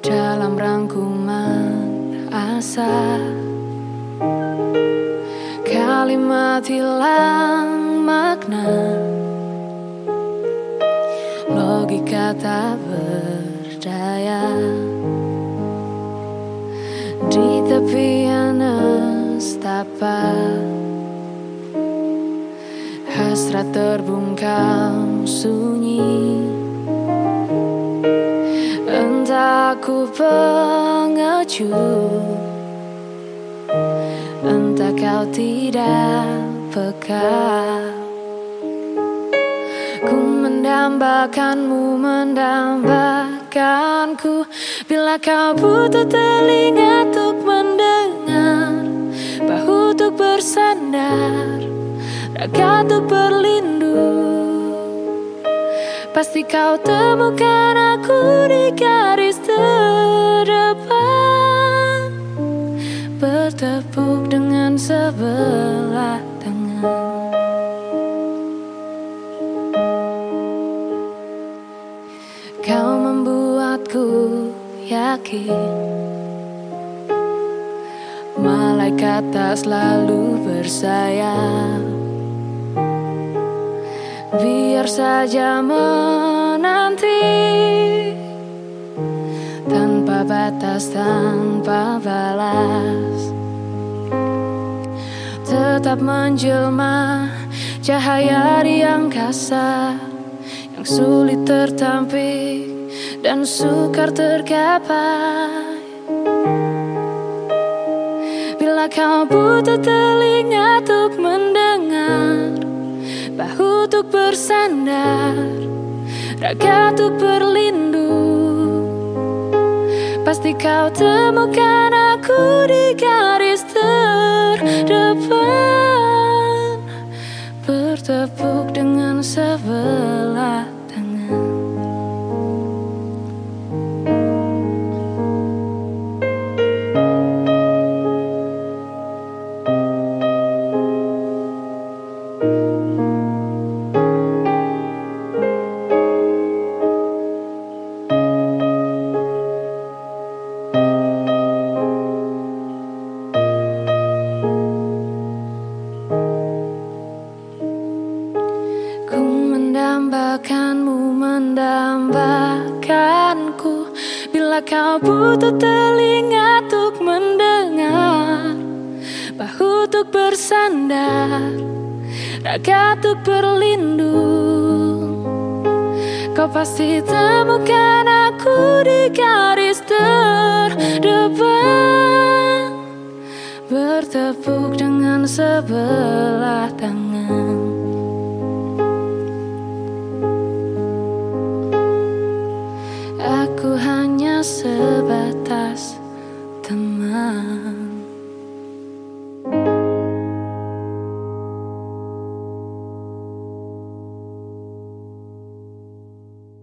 dalam rangkuman asa. Kalimat hilang makna. Logika tak berdaya. Di tepian estapa hasrat terbungkam suhu pengecut. Entah kau tidak peka. Ku mendambakanmu, mendambakanku. Bila kau butuh telinga untuk mendengar Bahu untuk bersandar Raga untuk berlindung Pasti kau temukan aku di garis terdepan. Bertepuk dengan sebelah tangan. Kau membuatku yakin. Malaikat tak selalu bersayap Biar saja menanti Tanpa batas, tanpa balas. Tetap menjelma Cahaya di angkasa Yang sulit tertampik Dan sukar tergapai Bila kau butuh telinga untuk mendengar Bahu untuk bersandar Raga untuk berlindung. Pasti kau temukan aku di garis mendambakanmu mendambakanku. Bila kau butuh telinga untuk mendengar Bahu untuk bersandar Raga untuk berlindung. Kau pasti temukan aku di garis terdepan. Bertepuk dengan sebelah tangan Aku hanya sebatas teman.